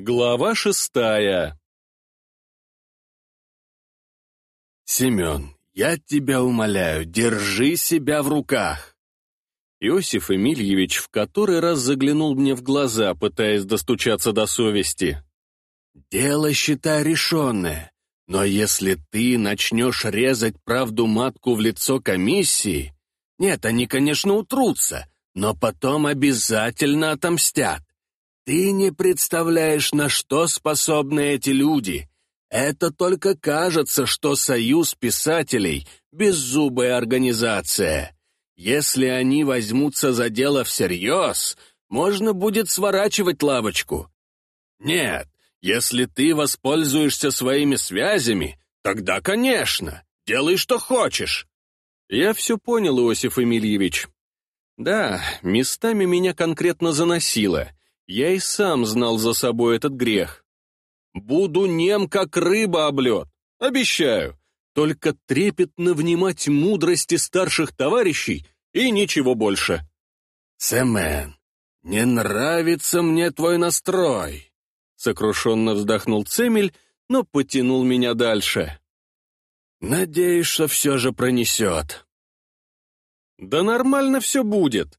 Глава шестая «Семен, я тебя умоляю, держи себя в руках!» Иосиф Эмильевич в который раз заглянул мне в глаза, пытаясь достучаться до совести. «Дело, считай, решенное, но если ты начнешь резать правду матку в лицо комиссии, нет, они, конечно, утрутся, но потом обязательно отомстят. Ты не представляешь, на что способны эти люди. Это только кажется, что Союз писателей — беззубая организация. Если они возьмутся за дело всерьез, можно будет сворачивать лавочку. Нет, если ты воспользуешься своими связями, тогда, конечно, делай, что хочешь. Я все понял, Иосиф Эмильевич. Да, местами меня конкретно заносило. Я и сам знал за собой этот грех. Буду нем, как рыба об лед. Обещаю. Только трепетно внимать мудрости старших товарищей и ничего больше. Сэмен, не нравится мне твой настрой. Сокрушенно вздохнул Цемель, но потянул меня дальше. Надеюсь, что все же пронесет. Да нормально все будет.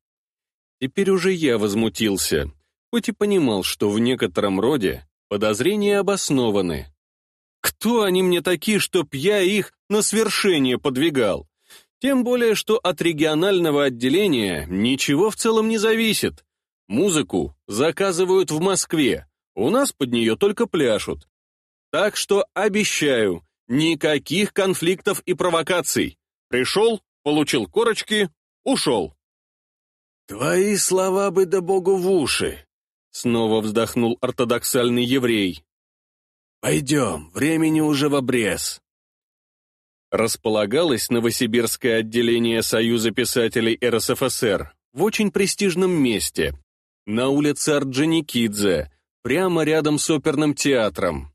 Теперь уже я возмутился, хоть и понимал, что в некотором роде подозрения обоснованы. Кто они мне такие, чтоб я их на свершение подвигал? Тем более, что от регионального отделения ничего в целом не зависит. Музыку заказывают в Москве, у нас под нее только пляшут. Так что обещаю, никаких конфликтов и провокаций. Пришел, получил корочки, ушел. «Твои слова бы да богу в уши!» Снова вздохнул ортодоксальный еврей. «Пойдем, времени уже в обрез». Располагалось Новосибирское отделение Союза писателей РСФСР в очень престижном месте, на улице Орджоникидзе, прямо рядом с оперным театром.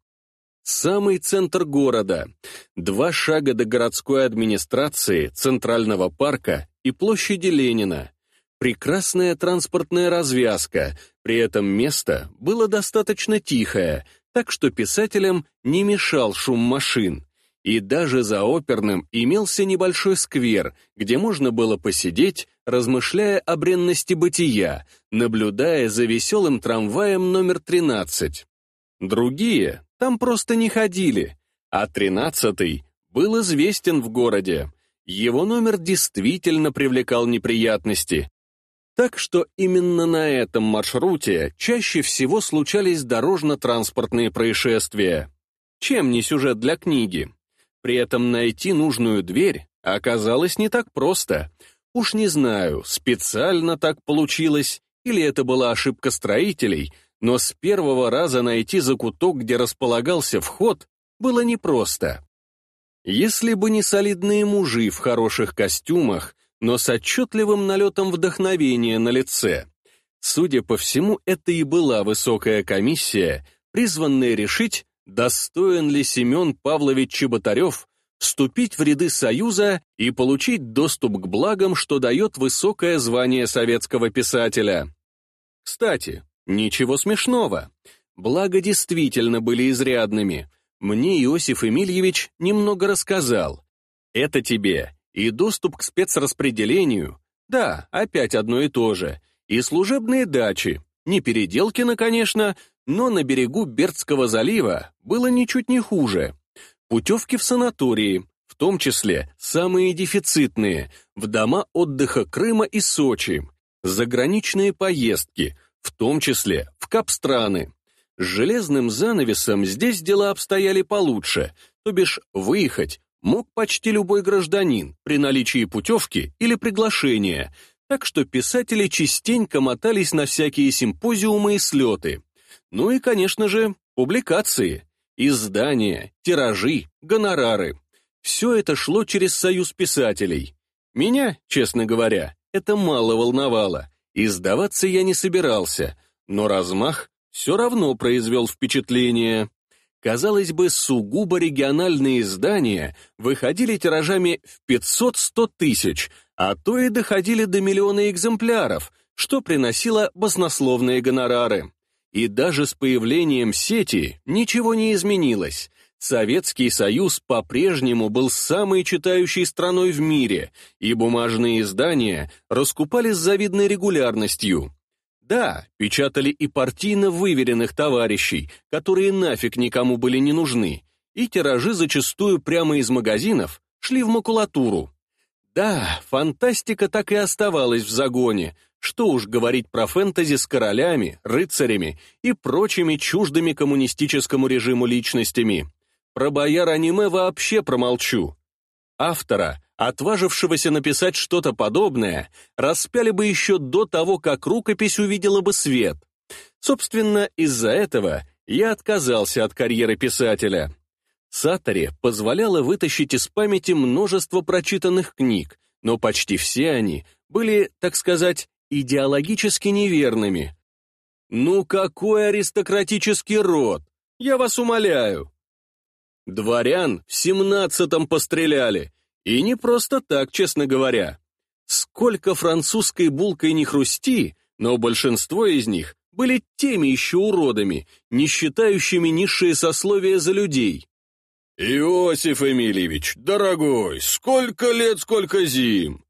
Самый центр города, два шага до городской администрации, Центрального парка и площади Ленина. Прекрасная транспортная развязка, при этом место было достаточно тихое, так что писателям не мешал шум машин. И даже за оперным имелся небольшой сквер, где можно было посидеть, размышляя о бренности бытия, наблюдая за веселым трамваем номер 13. Другие там просто не ходили, а 13-й был известен в городе. Его номер действительно привлекал неприятности. Так что именно на этом маршруте чаще всего случались дорожно-транспортные происшествия. Чем не сюжет для книги? При этом найти нужную дверь оказалось не так просто. Уж не знаю, специально так получилось, или это была ошибка строителей, но с первого раза найти закуток, где располагался вход, было непросто. Если бы не солидные мужи в хороших костюмах, но с отчетливым налетом вдохновения на лице. Судя по всему, это и была высокая комиссия, призванная решить, достоин ли Семен Павлович Чеботарев вступить в ряды Союза и получить доступ к благам, что дает высокое звание советского писателя. Кстати, ничего смешного. Блага действительно были изрядными. Мне Иосиф Эмильевич немного рассказал. Это тебе и доступ к спецраспределению, да, опять одно и то же, и служебные дачи, не Переделкино, конечно, но на берегу Бердского залива было ничуть не хуже. Путевки в санатории, в том числе самые дефицитные, в дома отдыха Крыма и Сочи, заграничные поездки, в том числе в Капстраны. С железным занавесом здесь дела обстояли получше, то бишь выехать мог почти любой гражданин при наличии путевки или приглашения, так что писатели частенько мотались на всякие симпозиумы и слеты. Ну и, конечно же, публикации, издания, тиражи, гонорары. Все это шло через союз писателей. Меня, честно говоря, это мало волновало. Издаваться я не собирался, но размах все равно произвел впечатление. Казалось бы, сугубо региональные издания выходили тиражами в 500-100 тысяч, а то и доходили до миллиона экземпляров, что приносило баснословные гонорары. И даже с появлением сети ничего не изменилось. Советский Союз по-прежнему был самой читающей страной в мире, и бумажные издания раскупали с завидной регулярностью. Да, печатали и партийно выверенных товарищей, которые нафиг никому были не нужны, и тиражи зачастую прямо из магазинов шли в макулатуру. Да, фантастика так и оставалась в загоне, что уж говорить про фэнтези с королями, рыцарями и прочими чуждыми коммунистическому режиму личностями. Про бояр аниме вообще промолчу. Автора, отважившегося написать что-то подобное, распяли бы еще до того, как рукопись увидела бы свет. Собственно, из-за этого я отказался от карьеры писателя. Сатори позволяла вытащить из памяти множество прочитанных книг, но почти все они были, так сказать, идеологически неверными. Ну какой аристократический род? Я вас умоляю. Дворян в семнадцатом постреляли. И не просто так, честно говоря. Сколько французской булкой не хрусти, но большинство из них были теми еще уродами, не считающими низшие сословия за людей. «Иосиф Эмильевич, дорогой, сколько лет, сколько зим!»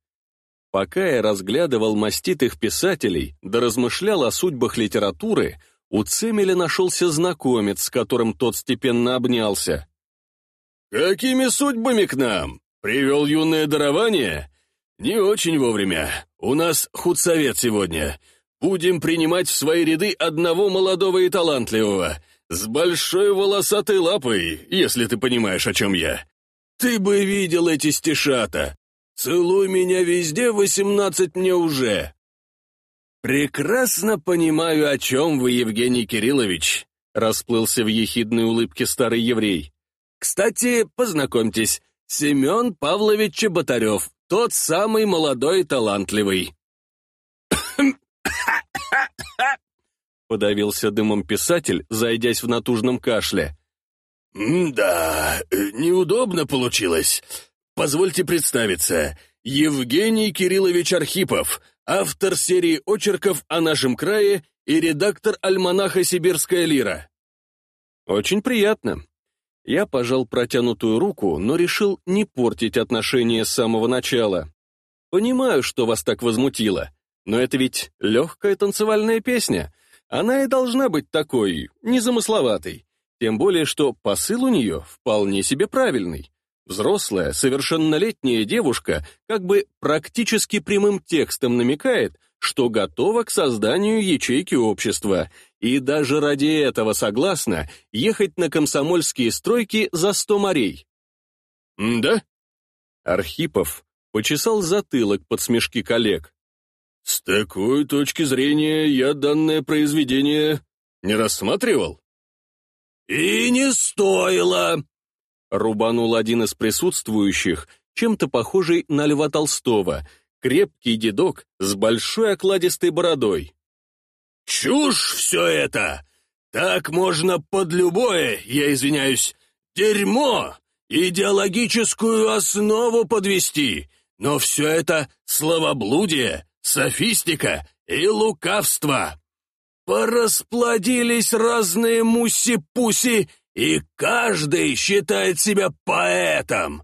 Пока я разглядывал маститых писателей, да размышлял о судьбах литературы, у Цемеля нашелся знакомец, с которым тот степенно обнялся. «Какими судьбами к нам? Привел юное дарование? Не очень вовремя. У нас худсовет сегодня. Будем принимать в свои ряды одного молодого и талантливого, с большой волосатой лапой, если ты понимаешь, о чем я. Ты бы видел эти стишата. Целуй меня везде, восемнадцать мне уже. Прекрасно понимаю, о чем вы, Евгений Кириллович, расплылся в ехидной улыбке старый еврей. Кстати, познакомьтесь, Семен Павлович Чеботарев, тот самый молодой и талантливый. Подавился дымом писатель, зайдясь в натужном кашле. «Да, неудобно получилось. Позвольте представиться. Евгений Кириллович Архипов, автор серии очерков о нашем крае и редактор альманаха «Сибирская лира». Очень приятно. Я пожал протянутую руку, но решил не портить отношения с самого начала. Понимаю, что вас так возмутило, но это ведь легкая танцевальная песня. Она и должна быть такой, незамысловатой. Тем более, что посыл у нее вполне себе правильный. Взрослая, совершеннолетняя девушка как бы практически прямым текстом намекает, что готова к созданию ячейки общества, и даже ради этого согласна ехать на комсомольские стройки за сто морей. «Да?» Архипов почесал затылок под смешки коллег. «С такой точки зрения я данное произведение не рассматривал». «И не стоило!» Рубанул один из присутствующих, чем-то похожий на Льва Толстого, крепкий дедок с большой окладистой бородой. «Чушь все это! Так можно под любое, я извиняюсь, дерьмо, идеологическую основу подвести, но все это словоблудие, софистика и лукавство. Порасплодились разные муси-пуси, и каждый считает себя поэтом.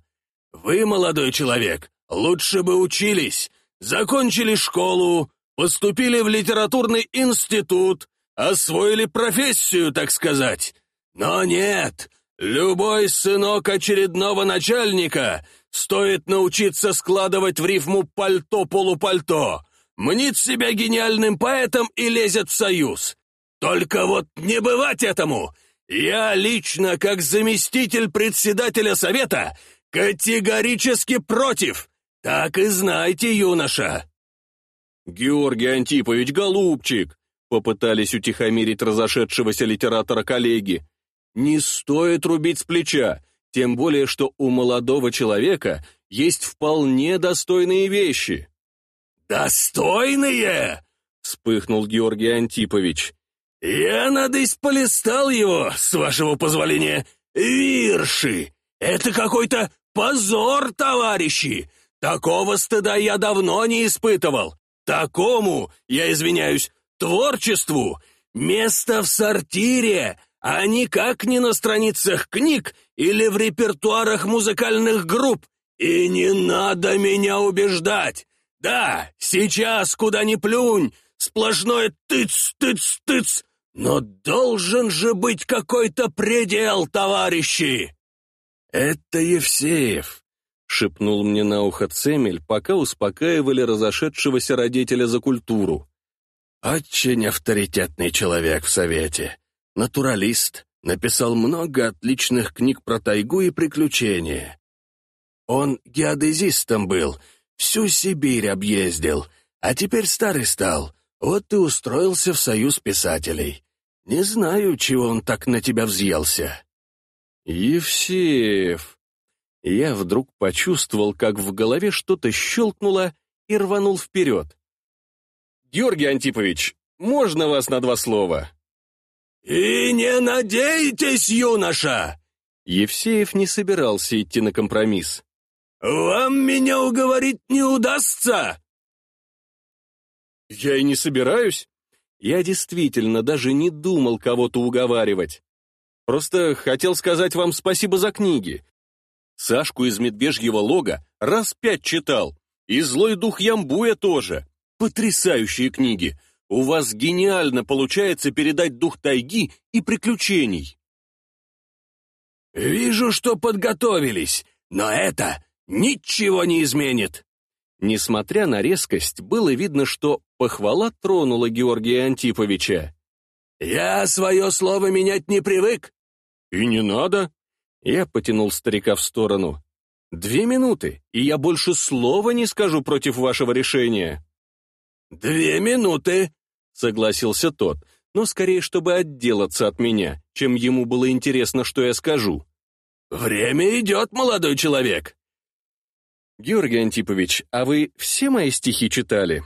Вы, молодой человек, лучше бы учились, закончили школу, поступили в литературный институт, освоили профессию, так сказать. Но нет, любой сынок очередного начальника стоит научиться складывать в рифму пальто-полупальто, мнит себя гениальным поэтом и лезет в союз. Только вот не бывать этому! Я лично, как заместитель председателя совета, категорически против! Так и знайте, юноша!» «Георгий Антипович, голубчик!» Попытались утихомирить разошедшегося литератора коллеги. «Не стоит рубить с плеча, тем более, что у молодого человека есть вполне достойные вещи». «Достойные?» — вспыхнул Георгий Антипович. «Я, надысь, полистал его, с вашего позволения, вирши. Это какой-то позор, товарищи! Такого стыда я давно не испытывал. Такому, я извиняюсь, творчеству место в сортире, а никак не на страницах книг или в репертуарах музыкальных групп. И не надо меня убеждать. Да, сейчас куда ни плюнь, сплошное тыц-тыц-тыц, но должен же быть какой-то предел, товарищи. Это Евсеев, шепнул мне на ухо Цемель, пока успокаивали разошедшегося родителя за культуру. Очень авторитетный человек в Совете. Натуралист, написал много отличных книг про тайгу и приключения. Он геодезистом был, всю Сибирь объездил, а теперь старый стал, вот и устроился в союз писателей. Не знаю, чего он так на тебя взъелся. Евсеев. Я вдруг почувствовал, как в голове что-то щелкнуло и рванул вперед. «Георгий Антипович, можно вас на два слова?» «И не надейтесь, юноша!» Евсеев не собирался идти на компромисс. «Вам меня уговорить не удастся!» «Я и не собираюсь. Я действительно даже не думал кого-то уговаривать. Просто хотел сказать вам спасибо за книги. Сашку из «Медвежьего лога» раз пять читал, и «Злой дух Ямбуя» тоже. Потрясающие книги. У вас гениально получается передать дух тайги и приключений. «Вижу, что подготовились, но это ничего не изменит!» Несмотря на резкость, было видно, что похвала тронула Георгия Антиповича. «Я свое слово менять не привык!» «И не надо!» Я потянул старика в сторону. «Две минуты, и я больше слова не скажу против вашего решения». «Две минуты!» — согласился тот, но скорее, чтобы отделаться от меня, чем ему было интересно, что я скажу. «Время идет, молодой человек!» «Георгий Антипович, а вы все мои стихи читали?»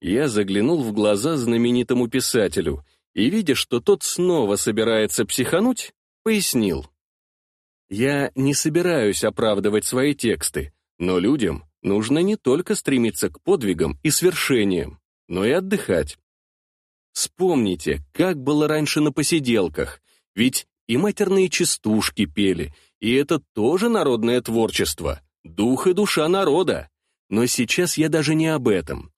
Я заглянул в глаза знаменитому писателю и, видя, что тот снова собирается психануть, пояснил. «Я не собираюсь оправдывать свои тексты, но людям нужно не только стремиться к подвигам и свершениям, но и отдыхать. Вспомните, как было раньше на посиделках, ведь и матерные частушки пели, и это тоже народное творчество дух и душа народа. Но сейчас я даже не об этом.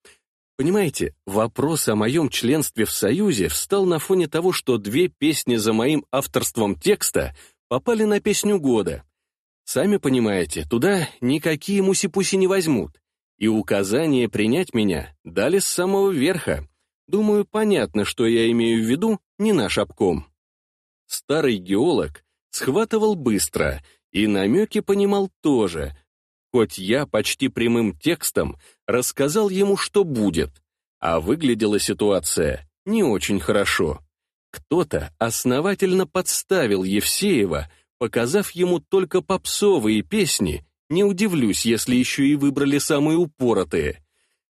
Понимаете, вопрос о моем членстве в Союзе встал на фоне того, что две песни за моим авторством текста попали на песню года. Сами понимаете, туда никакие муси-пуси не возьмут. И указание принять меня дали с самого верха. Думаю, понятно, что я имею в виду, не наш обком. Старый геолог схватывал быстро и намеки понимал тоже, хоть я почти прямым текстом рассказал ему, что будет, а выглядела ситуация не очень хорошо. Кто-то основательно подставил Евсеева, показав ему только попсовые песни, не удивлюсь, если еще и выбрали самые упоротые.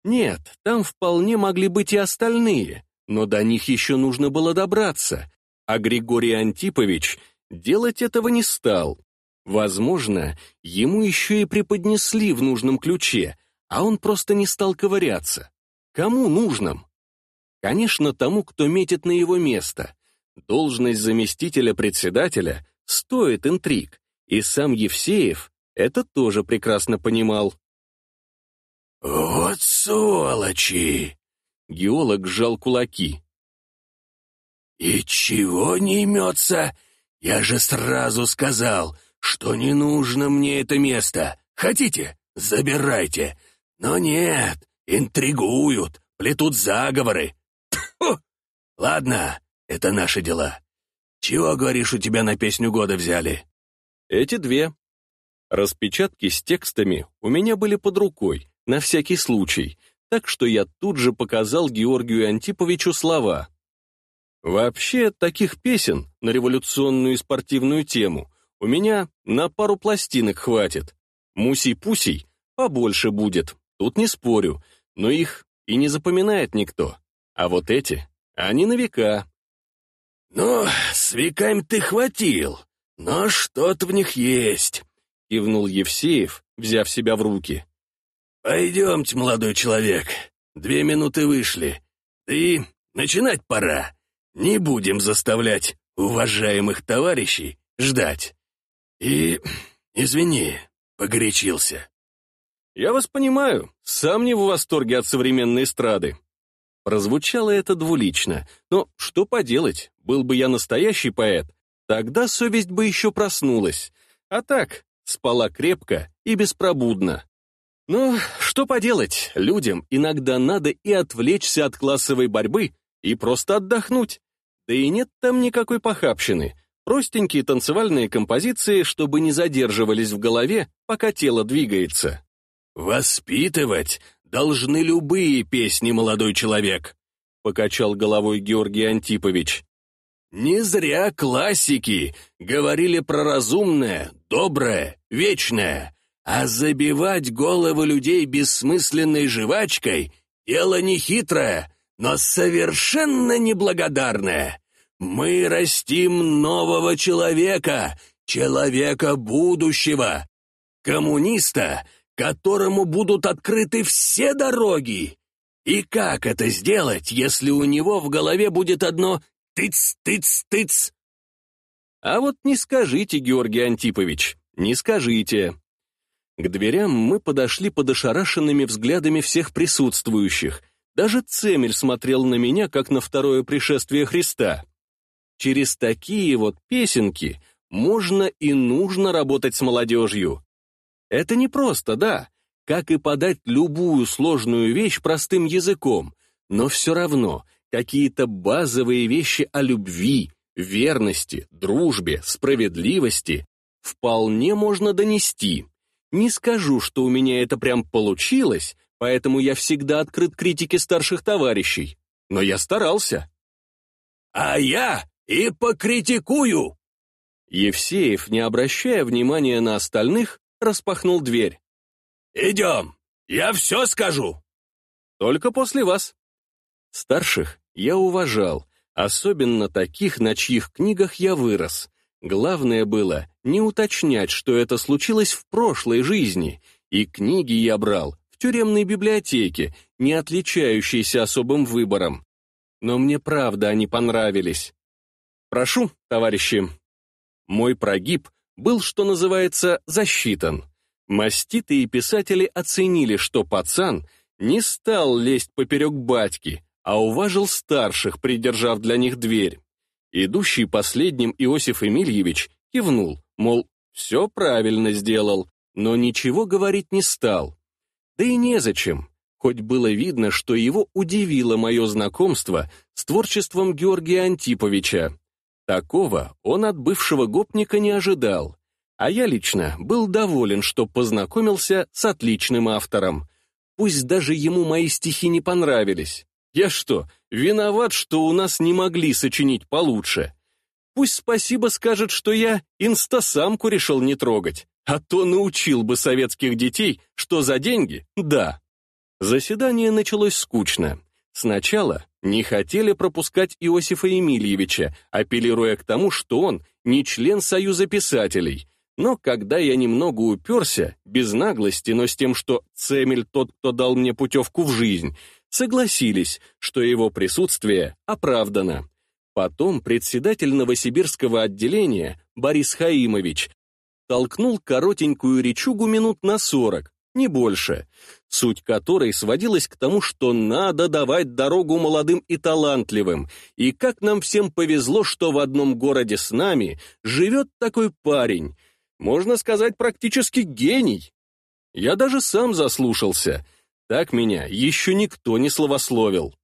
Нет, там вполне могли быть и остальные, но до них еще нужно было добраться, а Григорий Антипович делать этого не стал. Возможно, ему еще и преподнесли в нужном ключе, а он просто не стал ковыряться. Кому нужным? Конечно, тому, кто метит на его место. Должность заместителя председателя стоит интриг, и сам Евсеев это тоже прекрасно понимал. «Вот сволочи!» — геолог сжал кулаки. «И чего не имется? Я же сразу сказал, что не нужно мне это место. Хотите? Забирайте. Но нет, интригуют, плетут заговоры. Ладно, это наши дела. Чего, говоришь, у тебя на песню года взяли? Эти две. Распечатки с текстами у меня были под рукой, на всякий случай, так что я тут же показал Георгию Антиповичу слова. Вообще, таких песен на революционную и спортивную тему у меня на пару пластинок хватит. Мусей-пусей побольше будет, тут не спорю, но их и не запоминает никто. А вот эти, они на века. «Ну, с веками ты хватил, но что-то в них есть», — кивнул Евсеев, взяв себя в руки. «Пойдемте, молодой человек, две минуты вышли, и начинать пора. не будем заставлять уважаемых товарищей ждать. И, извини, погорячился. Я вас понимаю, сам не в восторге от современной эстрады. Прозвучало это двулично, но что поделать, был бы я настоящий поэт, тогда совесть бы еще проснулась, а так спала крепко и беспробудно. Но что поделать, людям иногда надо и отвлечься от классовой борьбы, и просто отдохнуть. Да и нет там никакой похабщины. Простенькие танцевальные композиции, чтобы не задерживались в голове, пока тело двигается. «Воспитывать должны любые песни, молодой человек», — покачал головой Георгий Антипович. «Не зря классики говорили про разумное, доброе, вечное, а забивать головы людей бессмысленной жвачкой — дело нехитрое, но совершенно неблагодарное. Мы растим нового человека, человека будущего, коммуниста, которому будут открыты все дороги. И как это сделать, если у него в голове будет одно «тыц-тыц-тыц»? А вот не скажите, Георгий Антипович, не скажите. К дверям мы подошли под ошарашенными взглядами всех присутствующих, даже Цемель смотрел на меня, как на второе пришествие Христа. Через такие вот песенки можно и нужно работать с молодежью. Это не просто, да, как и подать любую сложную вещь простым языком, но все равно какие-то базовые вещи о любви, верности, дружбе, справедливости вполне можно донести. Не скажу, что у меня это прям получилось, поэтому я всегда открыт критике старших товарищей. Но я старался. «А я и покритикую!» Евсеев, не обращая внимания на остальных, распахнул дверь. «Идем, я все скажу!» «Только после вас». Старших я уважал, особенно таких, на чьих книгах я вырос. Главное было не уточнять, что это случилось в прошлой жизни, и книги я брал тюремной библиотеке, не отличающейся особым выбором. Но мне правда они понравились. Прошу, товарищи. Мой прогиб был, что называется, засчитан. Маститые писатели оценили, что пацан не стал лезть поперек батьки, а уважил старших, придержав для них дверь. Идущий последним Иосиф Эмильевич кивнул, мол, все правильно сделал, но ничего говорить не стал. Да и незачем, хоть было видно, что его удивило мое знакомство с творчеством Георгия Антиповича. Такого он от бывшего гопника не ожидал. А я лично был доволен, что познакомился с отличным автором. Пусть даже ему мои стихи не понравились. Я что, виноват, что у нас не могли сочинить получше? Пусть спасибо скажет, что я инстасамку решил не трогать а то научил бы советских детей, что за деньги — да. Заседание началось скучно. Сначала не хотели пропускать Иосифа Емельевича, апеллируя к тому, что он не член Союза писателей. Но когда я немного уперся, без наглости, но с тем, что Цемель тот, кто дал мне путевку в жизнь, согласились, что его присутствие оправдано. Потом председатель Новосибирского отделения Борис Хаимович толкнул коротенькую речугу минут на сорок, не больше, суть которой сводилась к тому, что надо давать дорогу молодым и талантливым, и как нам всем повезло, что в одном городе с нами живет такой парень, можно сказать, практически гений. Я даже сам заслушался, так меня еще никто не словословил.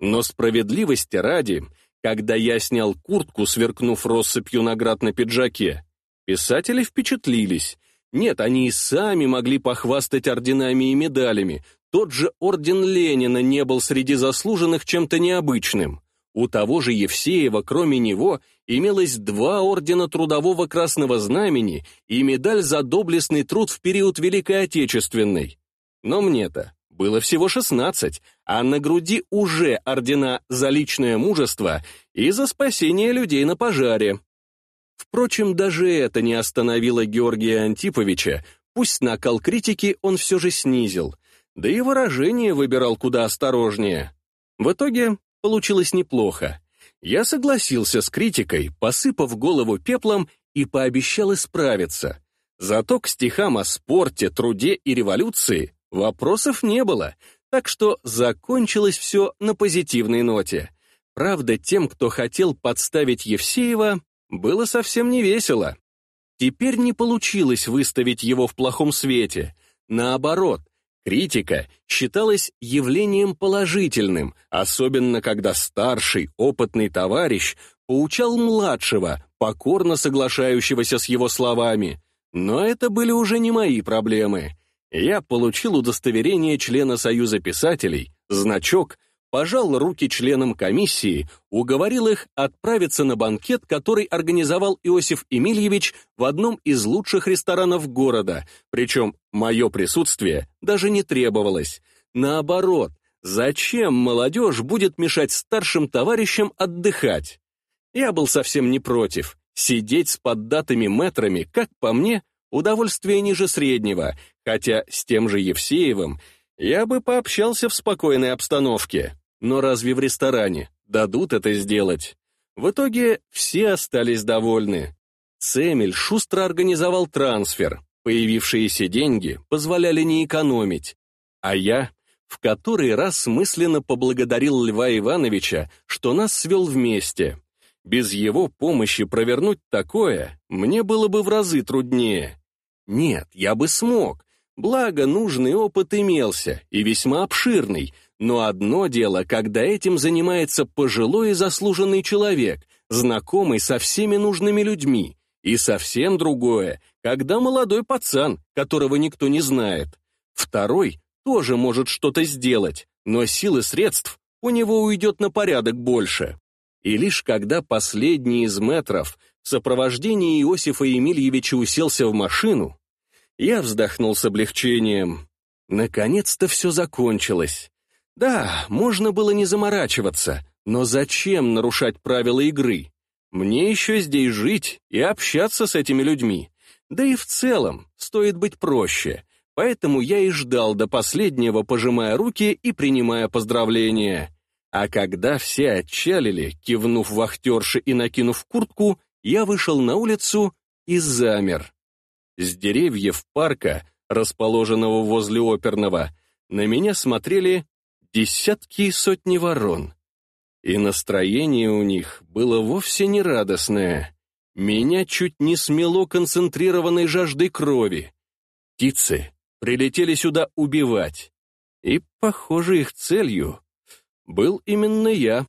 Но справедливости ради, когда я снял куртку, сверкнув россыпью наград на пиджаке, Писатели впечатлились. Нет, они и сами могли похвастать орденами и медалями. Тот же орден Ленина не был среди заслуженных чем-то необычным. У того же Евсеева, кроме него, имелось два ордена Трудового Красного Знамени и медаль за доблестный труд в период Великой Отечественной. Но мне-то было всего 16, а на груди уже ордена за личное мужество и за спасение людей на пожаре. Впрочем, даже это не остановило Георгия Антиповича, пусть накал критики он все же снизил, да и выражение выбирал куда осторожнее. В итоге получилось неплохо. Я согласился с критикой, посыпав голову пеплом и пообещал исправиться. Зато к стихам о спорте, труде и революции вопросов не было, так что закончилось все на позитивной ноте. Правда, тем, кто хотел подставить Евсеева, было совсем не весело. Теперь не получилось выставить его в плохом свете. Наоборот, критика считалась явлением положительным, особенно когда старший, опытный товарищ поучал младшего, покорно соглашающегося с его словами. Но это были уже не мои проблемы. Я получил удостоверение члена Союза писателей, значок, пожал руки членам комиссии, уговорил их отправиться на банкет, который организовал Иосиф Эмильевич в одном из лучших ресторанов города, причем мое присутствие даже не требовалось. Наоборот, зачем молодежь будет мешать старшим товарищам отдыхать? Я был совсем не против. Сидеть с поддатыми метрами, как по мне, удовольствие ниже среднего, хотя с тем же Евсеевым я бы пообщался в спокойной обстановке. Но разве в ресторане дадут это сделать? В итоге все остались довольны. Сэмель шустро организовал трансфер. Появившиеся деньги позволяли не экономить. А я в который раз мысленно поблагодарил Льва Ивановича, что нас свел вместе. Без его помощи провернуть такое мне было бы в разы труднее. Нет, я бы смог. Благо, нужный опыт имелся, и весьма обширный. Но одно дело, когда этим занимается пожилой и заслуженный человек, знакомый со всеми нужными людьми. И совсем другое, когда молодой пацан, которого никто не знает. Второй тоже может что-то сделать, но силы средств у него уйдет на порядок больше. И лишь когда последний из метров в сопровождении Иосифа Емельевича уселся в машину, я вздохнул с облегчением. Наконец-то все закончилось. Да, можно было не заморачиваться, но зачем нарушать правила игры? Мне еще здесь жить и общаться с этими людьми. Да и в целом стоит быть проще, поэтому я и ждал до последнего, пожимая руки и принимая поздравления. А когда все отчалили, кивнув вахтерше и накинув куртку, я вышел на улицу и замер. С деревьев парка, расположенного возле оперного, на меня смотрели десятки и сотни ворон. И настроение у них было вовсе не радостное. Меня чуть не смело концентрированной жаждой крови. Птицы прилетели сюда убивать. И, похоже, их целью был именно я.